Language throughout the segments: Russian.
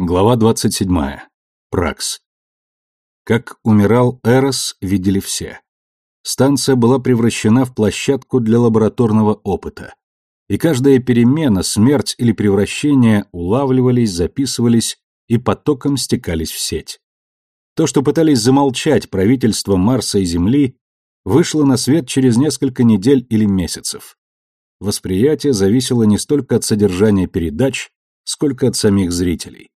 Глава 27. Пракс. Как умирал Эрос, видели все. Станция была превращена в площадку для лабораторного опыта. И каждая перемена, смерть или превращение улавливались, записывались и потоком стекались в сеть. То, что пытались замолчать правительства Марса и Земли, вышло на свет через несколько недель или месяцев. Восприятие зависело не столько от содержания передач, сколько от самих зрителей.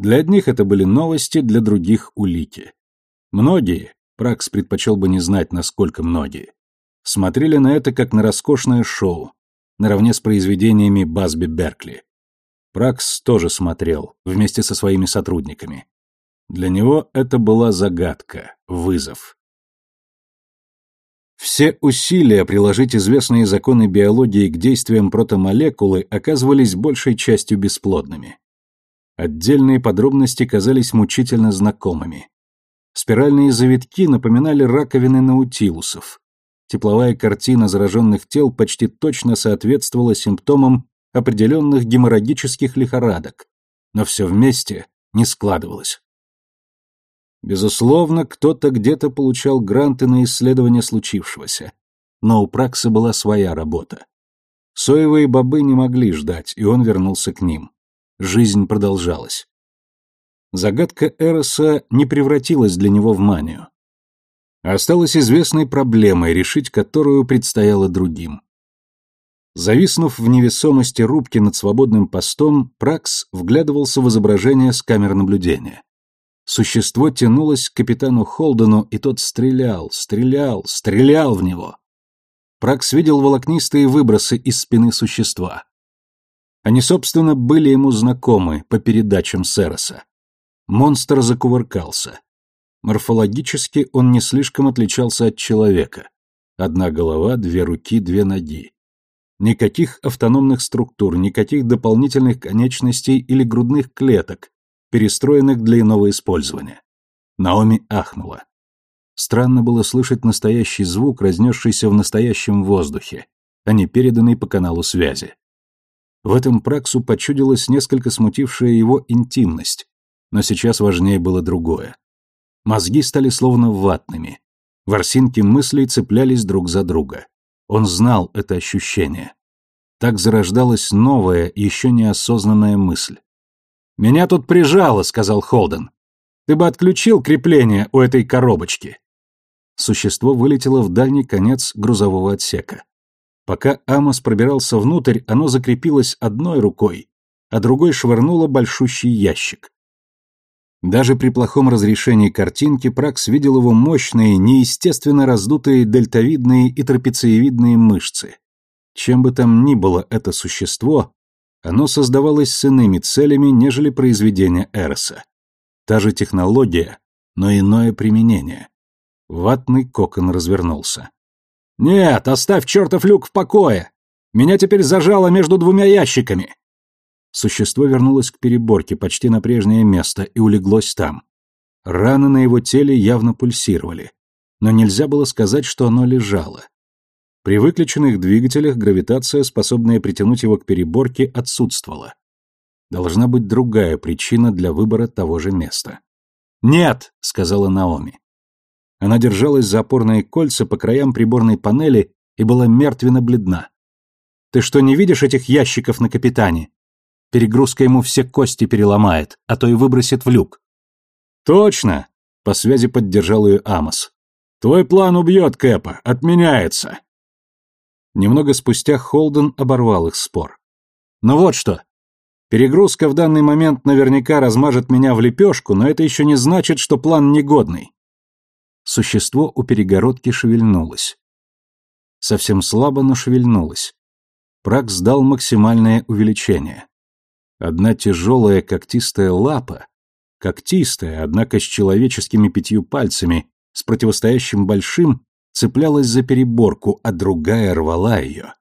Для одних это были новости, для других — улики. Многие, Пракс предпочел бы не знать, насколько многие, смотрели на это как на роскошное шоу, наравне с произведениями Басби Беркли. Пракс тоже смотрел, вместе со своими сотрудниками. Для него это была загадка, вызов. Все усилия приложить известные законы биологии к действиям протомолекулы оказывались большей частью бесплодными. Отдельные подробности казались мучительно знакомыми. Спиральные завитки напоминали раковины наутилусов. Тепловая картина зараженных тел почти точно соответствовала симптомам определенных геморрагических лихорадок, но все вместе не складывалось. Безусловно, кто-то где-то получал гранты на исследование случившегося, но у Пракса была своя работа. Соевые бобы не могли ждать, и он вернулся к ним. Жизнь продолжалась. Загадка Эроса не превратилась для него в манию. Осталась известной проблемой, решить которую предстояло другим. Зависнув в невесомости рубки над свободным постом, Пракс вглядывался в изображение с камер наблюдения. Существо тянулось к капитану Холдену, и тот стрелял, стрелял, стрелял в него. Пракс видел волокнистые выбросы из спины существа. Они, собственно, были ему знакомы по передачам Сероса. Монстр закувыркался. Морфологически он не слишком отличался от человека. Одна голова, две руки, две ноги. Никаких автономных структур, никаких дополнительных конечностей или грудных клеток, перестроенных для иного использования. Наоми ахнула. Странно было слышать настоящий звук, разнесшийся в настоящем воздухе, а не переданный по каналу связи. В этом Праксу почудилась несколько смутившая его интимность, но сейчас важнее было другое. Мозги стали словно ватными. Ворсинки мыслей цеплялись друг за друга. Он знал это ощущение. Так зарождалась новая, еще неосознанная мысль. «Меня тут прижало», — сказал Холден. «Ты бы отключил крепление у этой коробочки». Существо вылетело в дальний конец грузового отсека. Пока Амос пробирался внутрь, оно закрепилось одной рукой, а другой швырнуло большущий ящик. Даже при плохом разрешении картинки Пракс видел его мощные, неестественно раздутые дельтовидные и трапециевидные мышцы. Чем бы там ни было это существо, оно создавалось с иными целями, нежели произведение Эроса. Та же технология, но иное применение. Ватный кокон развернулся. «Нет, оставь чертов люк в покое! Меня теперь зажало между двумя ящиками!» Существо вернулось к переборке почти на прежнее место и улеглось там. Раны на его теле явно пульсировали, но нельзя было сказать, что оно лежало. При выключенных двигателях гравитация, способная притянуть его к переборке, отсутствовала. Должна быть другая причина для выбора того же места. «Нет!» — сказала Наоми. Она держалась за опорные кольца по краям приборной панели и была мертвенно бледна. «Ты что, не видишь этих ящиков на капитане? Перегрузка ему все кости переломает, а то и выбросит в люк». «Точно!» — по связи поддержал ее Амос. «Твой план убьет Кэпа, отменяется!» Немного спустя Холден оборвал их спор. «Ну вот что. Перегрузка в данный момент наверняка размажет меня в лепешку, но это еще не значит, что план негодный. Существо у перегородки шевельнулось. Совсем слабо, но шевельнулось. Прак сдал максимальное увеличение. Одна тяжелая когтистая лапа, когтистая, однако с человеческими пятью пальцами, с противостоящим большим, цеплялась за переборку, а другая рвала ее.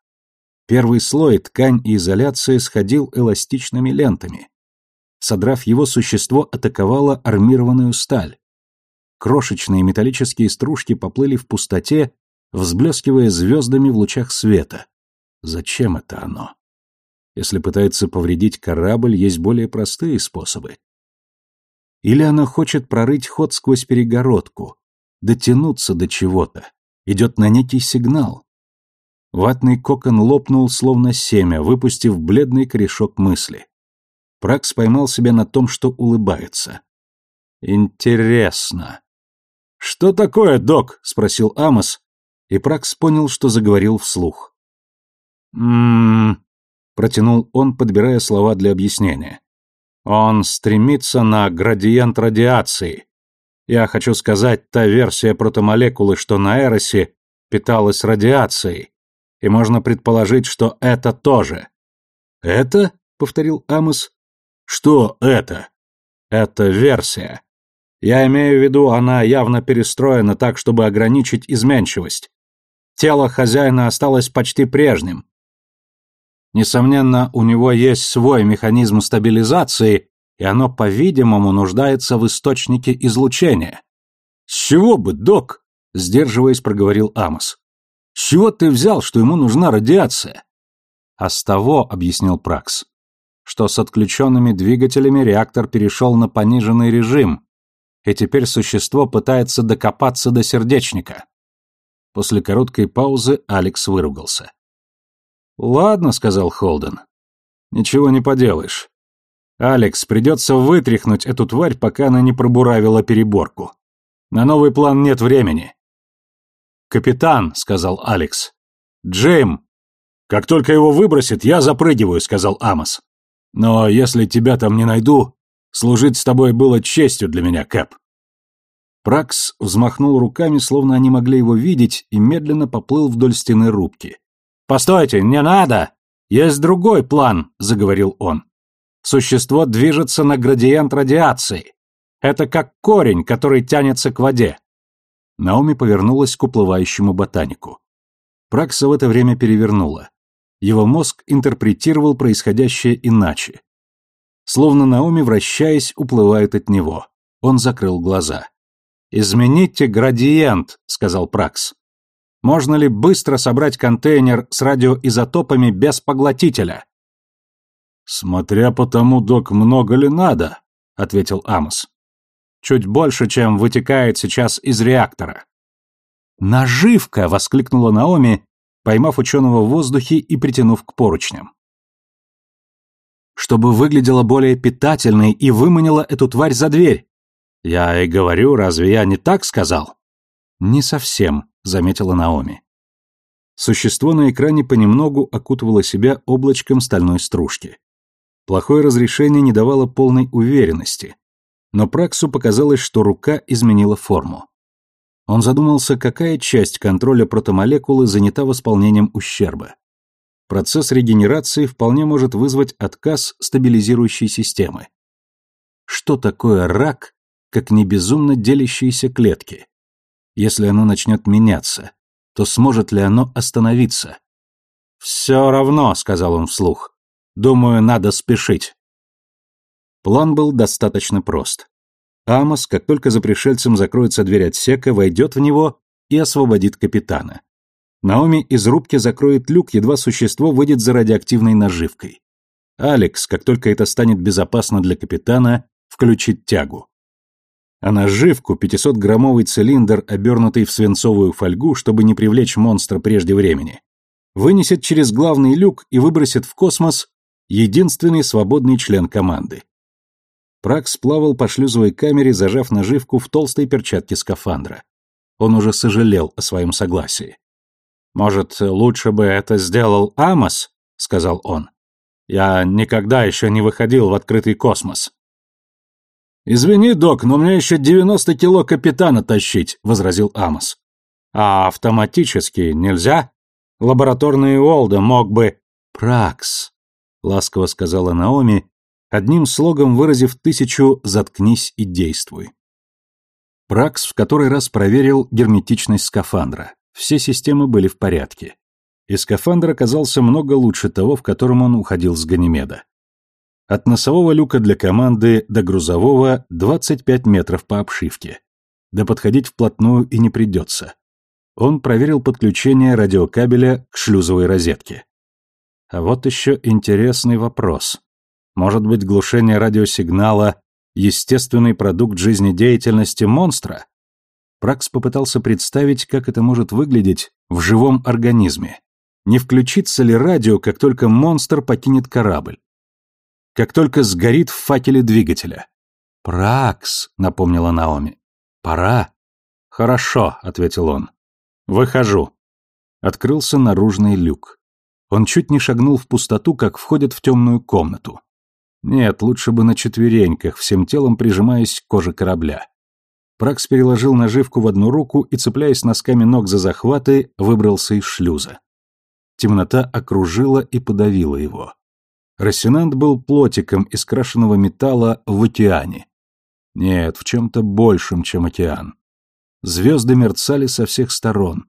Первый слой, ткань и изоляция, сходил эластичными лентами. Содрав его, существо атаковало армированную сталь. Крошечные металлические стружки поплыли в пустоте, взблескивая звездами в лучах света. Зачем это оно? Если пытается повредить корабль, есть более простые способы. Или она хочет прорыть ход сквозь перегородку, дотянуться до чего-то, идет на некий сигнал. Ватный кокон лопнул, словно семя, выпустив бледный корешок мысли. Пракс поймал себя на том, что улыбается. «Интересно». «Что такое, док?» — спросил Амос, и Пракс понял, что заговорил вслух. «М-м-м», протянул он, подбирая слова для объяснения. «Он стремится на градиент радиации. Я хочу сказать, та версия протомолекулы, что на Эросе, питалась радиацией, и можно предположить, что это тоже». «Это?» — повторил Амос. «Что это?» «Это версия. Я имею в виду, она явно перестроена так, чтобы ограничить изменчивость. Тело хозяина осталось почти прежним. Несомненно, у него есть свой механизм стабилизации, и оно, по-видимому, нуждается в источнике излучения. «С чего бы, док?» — сдерживаясь, проговорил Амос. «С чего ты взял, что ему нужна радиация?» «А с того», — объяснил Пракс, — «что с отключенными двигателями реактор перешел на пониженный режим, и теперь существо пытается докопаться до сердечника. После короткой паузы Алекс выругался. «Ладно», — сказал Холден. «Ничего не поделаешь. Алекс, придется вытряхнуть эту тварь, пока она не пробуравила переборку. На новый план нет времени». «Капитан», — сказал Алекс. «Джим!» «Как только его выбросит, я запрыгиваю», — сказал Амос. «Но если тебя там не найду, Служить с тобой было честью для меня, Кэп. Пракс взмахнул руками, словно они могли его видеть, и медленно поплыл вдоль стены рубки. «Постойте, не надо! Есть другой план», — заговорил он. «Существо движется на градиент радиации. Это как корень, который тянется к воде». Наоми повернулась к уплывающему ботанику. Пракса в это время перевернула. Его мозг интерпретировал происходящее иначе. Словно Наоми, вращаясь, уплывает от него. Он закрыл глаза. «Измените градиент», — сказал Пракс. «Можно ли быстро собрать контейнер с радиоизотопами без поглотителя?» «Смотря по тому, док, много ли надо», — ответил Амос. «Чуть больше, чем вытекает сейчас из реактора». «Наживка!» — воскликнула Наоми, поймав ученого в воздухе и притянув к поручням чтобы выглядела более питательной и выманила эту тварь за дверь. Я и говорю, разве я не так сказал? Не совсем, заметила Наоми. Существо на экране понемногу окутывало себя облачком стальной стружки. Плохое разрешение не давало полной уверенности, но Праксу показалось, что рука изменила форму. Он задумался, какая часть контроля протомолекулы занята восполнением ущерба процесс регенерации вполне может вызвать отказ стабилизирующей системы. Что такое рак, как не безумно делящиеся клетки? Если оно начнет меняться, то сможет ли оно остановиться? «Все равно», — сказал он вслух. «Думаю, надо спешить». План был достаточно прост. Амос, как только за пришельцем закроется дверь отсека, войдет в него и освободит капитана. Наоми из рубки закроет люк, едва существо выйдет за радиоактивной наживкой. Алекс, как только это станет безопасно для капитана, включит тягу. А наживку, 500-граммовый цилиндр, обернутый в свинцовую фольгу, чтобы не привлечь монстра прежде времени, вынесет через главный люк и выбросит в космос единственный свободный член команды. Пракс плавал по шлюзовой камере, зажав наживку в толстой перчатке скафандра. Он уже сожалел о своем согласии. «Может, лучше бы это сделал Амос?» — сказал он. «Я никогда еще не выходил в открытый космос». «Извини, док, но мне еще 90 кило капитана тащить», — возразил Амос. «А автоматически нельзя? Лабораторный Уолда мог бы...» «Пракс», — ласково сказала Наоми, одним слогом выразив тысячу «заткнись и действуй». Пракс в который раз проверил герметичность скафандра. Все системы были в порядке. И скафандр оказался много лучше того, в котором он уходил с Ганимеда. От носового люка для команды до грузового 25 метров по обшивке. Да подходить вплотную и не придется. Он проверил подключение радиокабеля к шлюзовой розетке. А вот еще интересный вопрос. Может быть, глушение радиосигнала Естественный продукт жизнедеятельности монстра? Пракс попытался представить, как это может выглядеть в живом организме. Не включится ли радио, как только монстр покинет корабль? Как только сгорит в факеле двигателя? «Пракс», — напомнила Наоми. «Пора». «Хорошо», — ответил он. «Выхожу». Открылся наружный люк. Он чуть не шагнул в пустоту, как входит в темную комнату. Нет, лучше бы на четвереньках, всем телом прижимаясь к коже корабля. Пракс переложил наживку в одну руку и, цепляясь носками ног за захваты, выбрался из шлюза. Темнота окружила и подавила его. Рассенант был плотиком из крашеного металла в океане. Нет, в чем-то большем, чем океан. Звезды мерцали со всех сторон,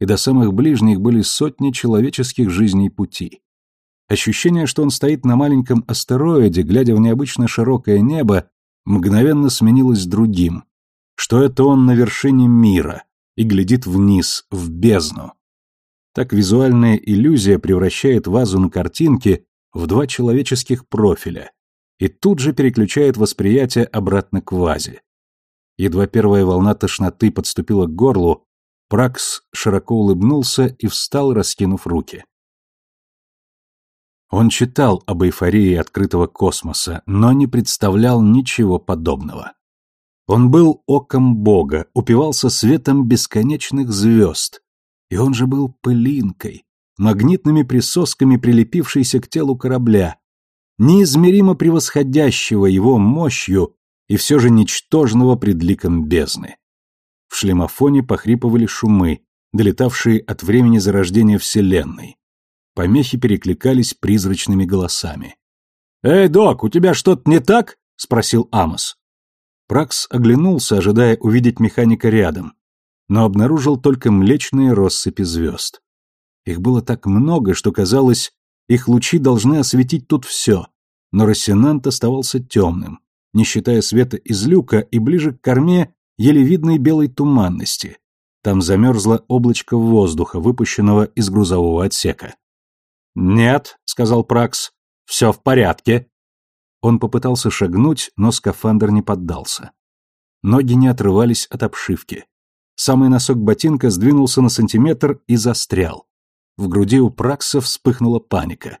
и до самых ближних были сотни человеческих жизней пути. Ощущение, что он стоит на маленьком астероиде, глядя в необычно широкое небо, мгновенно сменилось другим, что это он на вершине мира и глядит вниз, в бездну. Так визуальная иллюзия превращает вазу на картинке в два человеческих профиля и тут же переключает восприятие обратно к вазе. Едва первая волна тошноты подступила к горлу, Пракс широко улыбнулся и встал, раскинув руки. Он читал об эйфории открытого космоса, но не представлял ничего подобного. Он был оком Бога, упивался светом бесконечных звезд. И он же был пылинкой, магнитными присосками, прилепившейся к телу корабля, неизмеримо превосходящего его мощью и все же ничтожного пред ликом бездны. В шлемофоне похрипывали шумы, долетавшие от времени зарождения Вселенной. Помехи перекликались призрачными голосами. «Эй, док, у тебя что-то не так?» — спросил Амос. Пракс оглянулся, ожидая увидеть механика рядом, но обнаружил только млечные россыпи звезд. Их было так много, что казалось, их лучи должны осветить тут все, но Рассенант оставался темным, не считая света из люка и ближе к корме еле видной белой туманности. Там замерзло облачко воздуха, выпущенного из грузового отсека. «Нет», — сказал Пракс, — «все в порядке». Он попытался шагнуть, но скафандр не поддался. Ноги не отрывались от обшивки. Самый носок ботинка сдвинулся на сантиметр и застрял. В груди у Пракса вспыхнула паника.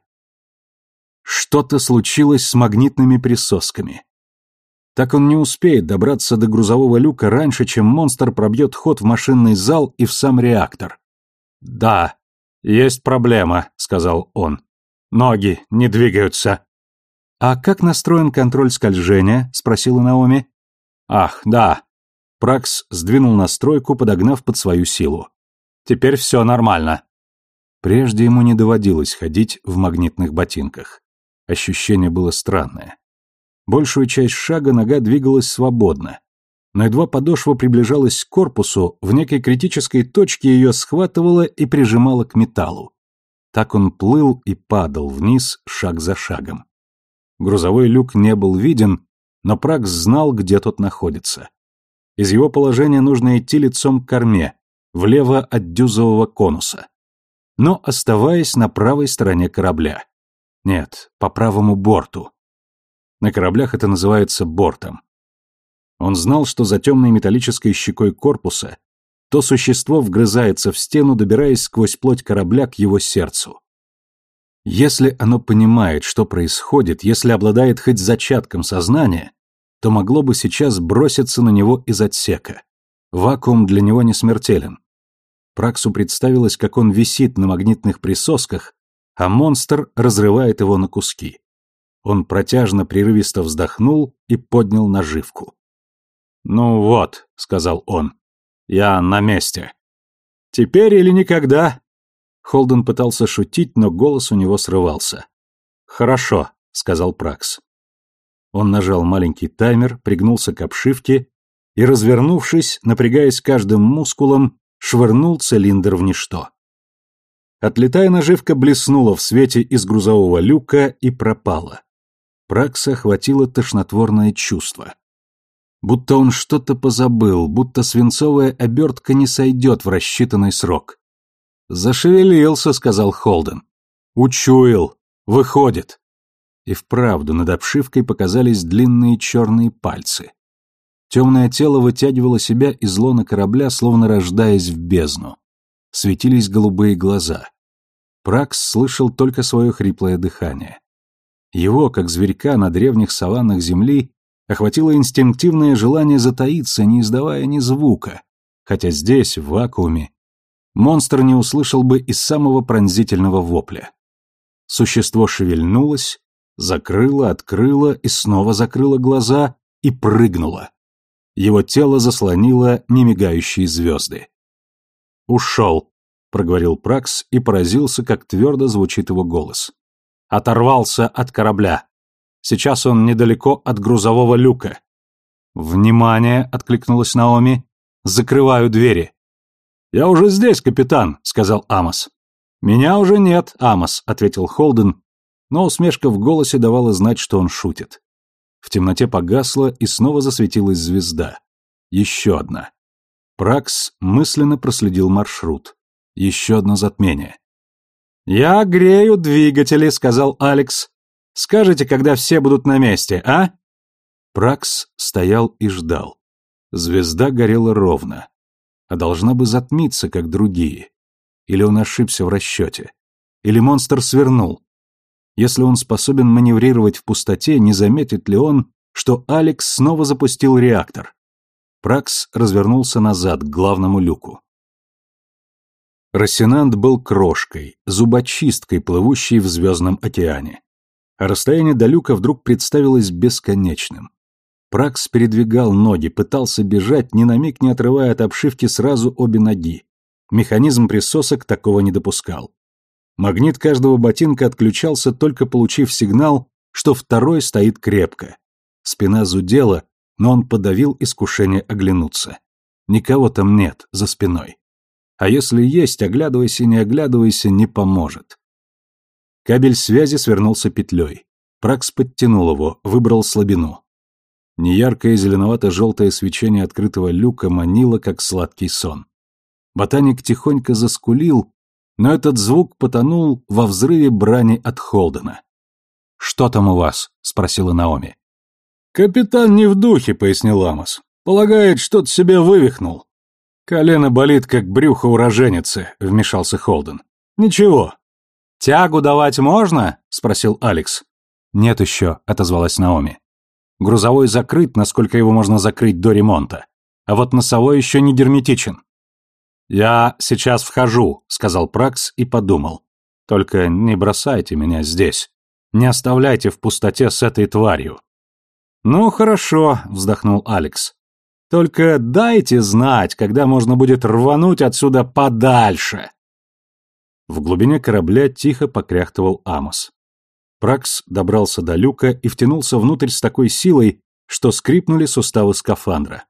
Что-то случилось с магнитными присосками. Так он не успеет добраться до грузового люка раньше, чем монстр пробьет ход в машинный зал и в сам реактор. «Да, есть проблема», — сказал он. «Ноги не двигаются». «А как настроен контроль скольжения?» — спросила Наоми. «Ах, да». Пракс сдвинул настройку, подогнав под свою силу. «Теперь все нормально». Прежде ему не доводилось ходить в магнитных ботинках. Ощущение было странное. Большую часть шага нога двигалась свободно. Но едва подошва приближалась к корпусу, в некой критической точке ее схватывало и прижимало к металлу. Так он плыл и падал вниз шаг за шагом. Грузовой люк не был виден, но Пракс знал, где тот находится. Из его положения нужно идти лицом к корме, влево от дюзового конуса. Но оставаясь на правой стороне корабля. Нет, по правому борту. На кораблях это называется бортом. Он знал, что за темной металлической щекой корпуса то существо вгрызается в стену, добираясь сквозь плоть корабля к его сердцу. Если оно понимает, что происходит, если обладает хоть зачатком сознания, то могло бы сейчас броситься на него из отсека. Вакуум для него не смертелен. Праксу представилось, как он висит на магнитных присосках, а монстр разрывает его на куски. Он протяжно прерывисто вздохнул и поднял наживку. «Ну вот», — сказал он, — «я на месте». «Теперь или никогда?» Холден пытался шутить, но голос у него срывался. «Хорошо», — сказал Пракс. Он нажал маленький таймер, пригнулся к обшивке и, развернувшись, напрягаясь каждым мускулом, швырнул цилиндр в ничто. Отлетая наживка блеснула в свете из грузового люка и пропала. Пракса охватило тошнотворное чувство. Будто он что-то позабыл, будто свинцовая обертка не сойдет в рассчитанный срок. «Зашевелился», — сказал Холден. «Учуял. Выходит». И вправду над обшивкой показались длинные черные пальцы. Темное тело вытягивало себя из лона корабля, словно рождаясь в бездну. Светились голубые глаза. Пракс слышал только свое хриплое дыхание. Его, как зверька на древних саваннах земли, охватило инстинктивное желание затаиться, не издавая ни звука, хотя здесь, в вакууме, монстр не услышал бы и самого пронзительного вопля. Существо шевельнулось, закрыло, открыло и снова закрыло глаза и прыгнуло. Его тело заслонило немигающие звезды. «Ушел», — проговорил Пракс и поразился, как твердо звучит его голос. «Оторвался от корабля. Сейчас он недалеко от грузового люка». «Внимание!» — откликнулась Наоми. «Закрываю двери». «Я уже здесь, капитан», — сказал Амос. «Меня уже нет, Амос», — ответил Холден, но усмешка в голосе давала знать, что он шутит. В темноте погасла, и снова засветилась звезда. Еще одна. Пракс мысленно проследил маршрут. Еще одно затмение. «Я грею двигатели», — сказал Алекс. «Скажите, когда все будут на месте, а?» Пракс стоял и ждал. Звезда горела ровно. А должна бы затмиться, как другие. Или он ошибся в расчете. Или монстр свернул. Если он способен маневрировать в пустоте, не заметит ли он, что Алекс снова запустил реактор? Пракс развернулся назад, к главному люку. Рассенант был крошкой, зубочисткой, плывущей в звездном океане. А расстояние до люка вдруг представилось бесконечным. Пракс передвигал ноги, пытался бежать, ни на миг не отрывая от обшивки сразу обе ноги. Механизм присосок такого не допускал. Магнит каждого ботинка отключался, только получив сигнал, что второй стоит крепко. Спина зудела, но он подавил искушение оглянуться. Никого там нет, за спиной. А если есть, оглядывайся, не оглядывайся, не поможет. Кабель связи свернулся петлей. Пракс подтянул его, выбрал слабину. Неяркое зеленовато-желтое свечение открытого люка манило, как сладкий сон. Ботаник тихонько заскулил, но этот звук потонул во взрыве брани от Холдена. «Что там у вас?» — спросила Наоми. «Капитан не в духе», — пояснил Ламос. «Полагает, что-то себе вывихнул». «Колено болит, как брюхо уроженицы», — вмешался Холден. «Ничего». «Тягу давать можно?» — спросил Алекс. «Нет еще», — отозвалась Наоми. «Грузовой закрыт, насколько его можно закрыть до ремонта. А вот носовой еще не герметичен». «Я сейчас вхожу», — сказал Пракс и подумал. «Только не бросайте меня здесь. Не оставляйте в пустоте с этой тварью». «Ну, хорошо», — вздохнул Алекс. «Только дайте знать, когда можно будет рвануть отсюда подальше». В глубине корабля тихо покряхтывал Амос. Пракс добрался до люка и втянулся внутрь с такой силой, что скрипнули суставы скафандра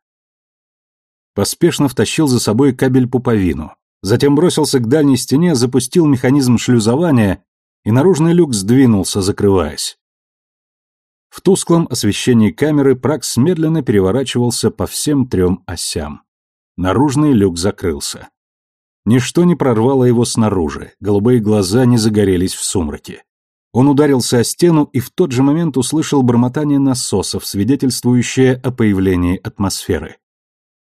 поспешно втащил за собой кабель-пуповину, затем бросился к дальней стене, запустил механизм шлюзования, и наружный люк сдвинулся, закрываясь. В тусклом освещении камеры Пракс медленно переворачивался по всем трем осям. Наружный люк закрылся. Ничто не прорвало его снаружи, голубые глаза не загорелись в сумраке. Он ударился о стену и в тот же момент услышал бормотание насосов, свидетельствующее о появлении атмосферы.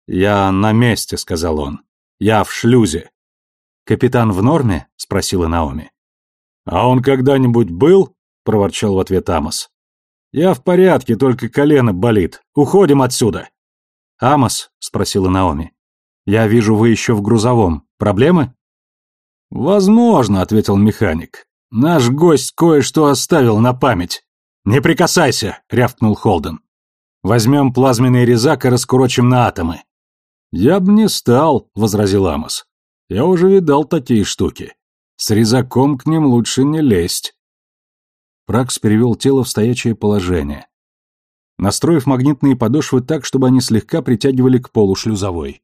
«Я на месте», — сказал он. «Я в шлюзе». «Капитан в норме?» — спросила Наоми. «А он когда-нибудь был?» — проворчал в ответ Амос. «Я в порядке, только колено болит. Уходим отсюда». «Амос?» — спросила Наоми. «Я вижу, вы еще в грузовом. Проблемы?» «Возможно», — ответил механик. «Наш гость кое-что оставил на память». «Не прикасайся!» — рявкнул Холден. «Возьмем плазменный резак и раскурочим на атомы. «Я б не стал», — возразил Амос. «Я уже видал такие штуки. С резаком к ним лучше не лезть». Пракс перевел тело в стоячее положение, настроив магнитные подошвы так, чтобы они слегка притягивали к полу шлюзовой.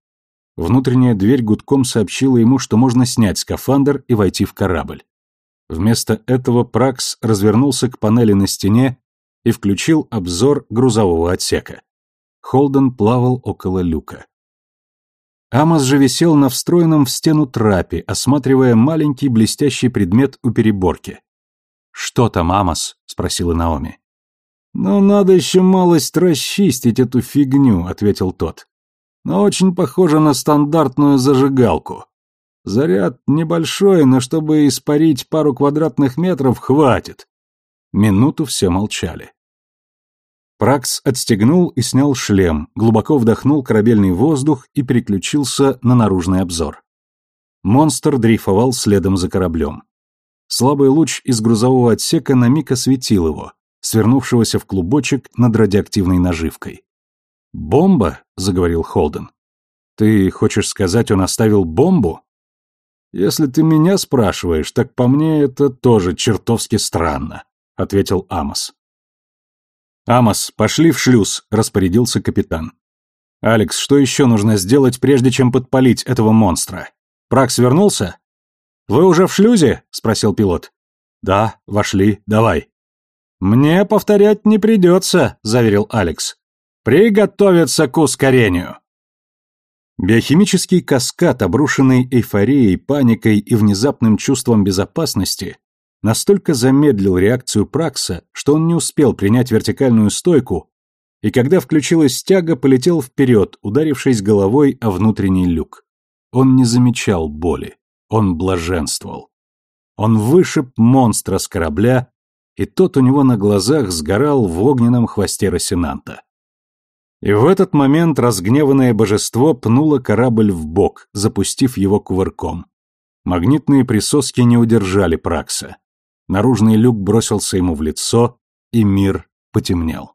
Внутренняя дверь гудком сообщила ему, что можно снять скафандр и войти в корабль. Вместо этого Пракс развернулся к панели на стене и включил обзор грузового отсека. Холден плавал около люка. Амос же висел на встроенном в стену трапе, осматривая маленький блестящий предмет у переборки. «Что там, Амос?» — спросила Наоми. «Ну, надо еще малость расчистить эту фигню», — ответил тот. «Но очень похоже на стандартную зажигалку. Заряд небольшой, но чтобы испарить пару квадратных метров, хватит». Минуту все молчали. Пракс отстегнул и снял шлем, глубоко вдохнул корабельный воздух и переключился на наружный обзор. Монстр дрейфовал следом за кораблем. Слабый луч из грузового отсека на миг осветил его, свернувшегося в клубочек над радиоактивной наживкой. «Бомба?» — заговорил Холден. «Ты хочешь сказать, он оставил бомбу?» «Если ты меня спрашиваешь, так по мне это тоже чертовски странно», — ответил Амос. «Амос, пошли в шлюз», — распорядился капитан. «Алекс, что еще нужно сделать, прежде чем подпалить этого монстра? Пракс вернулся?» «Вы уже в шлюзе?» — спросил пилот. «Да, вошли, давай». «Мне повторять не придется», — заверил Алекс. «Приготовиться к ускорению». Биохимический каскад, обрушенный эйфорией, паникой и внезапным чувством безопасности, настолько замедлил реакцию Пракса, что он не успел принять вертикальную стойку, и когда включилась тяга, полетел вперед, ударившись головой о внутренний люк. Он не замечал боли, он блаженствовал. Он вышиб монстра с корабля, и тот у него на глазах сгорал в огненном хвосте Росинанта. И в этот момент разгневанное божество пнуло корабль в бок, запустив его кувырком. Магнитные присоски не удержали Пракса. Наружный люк бросился ему в лицо, и мир потемнел.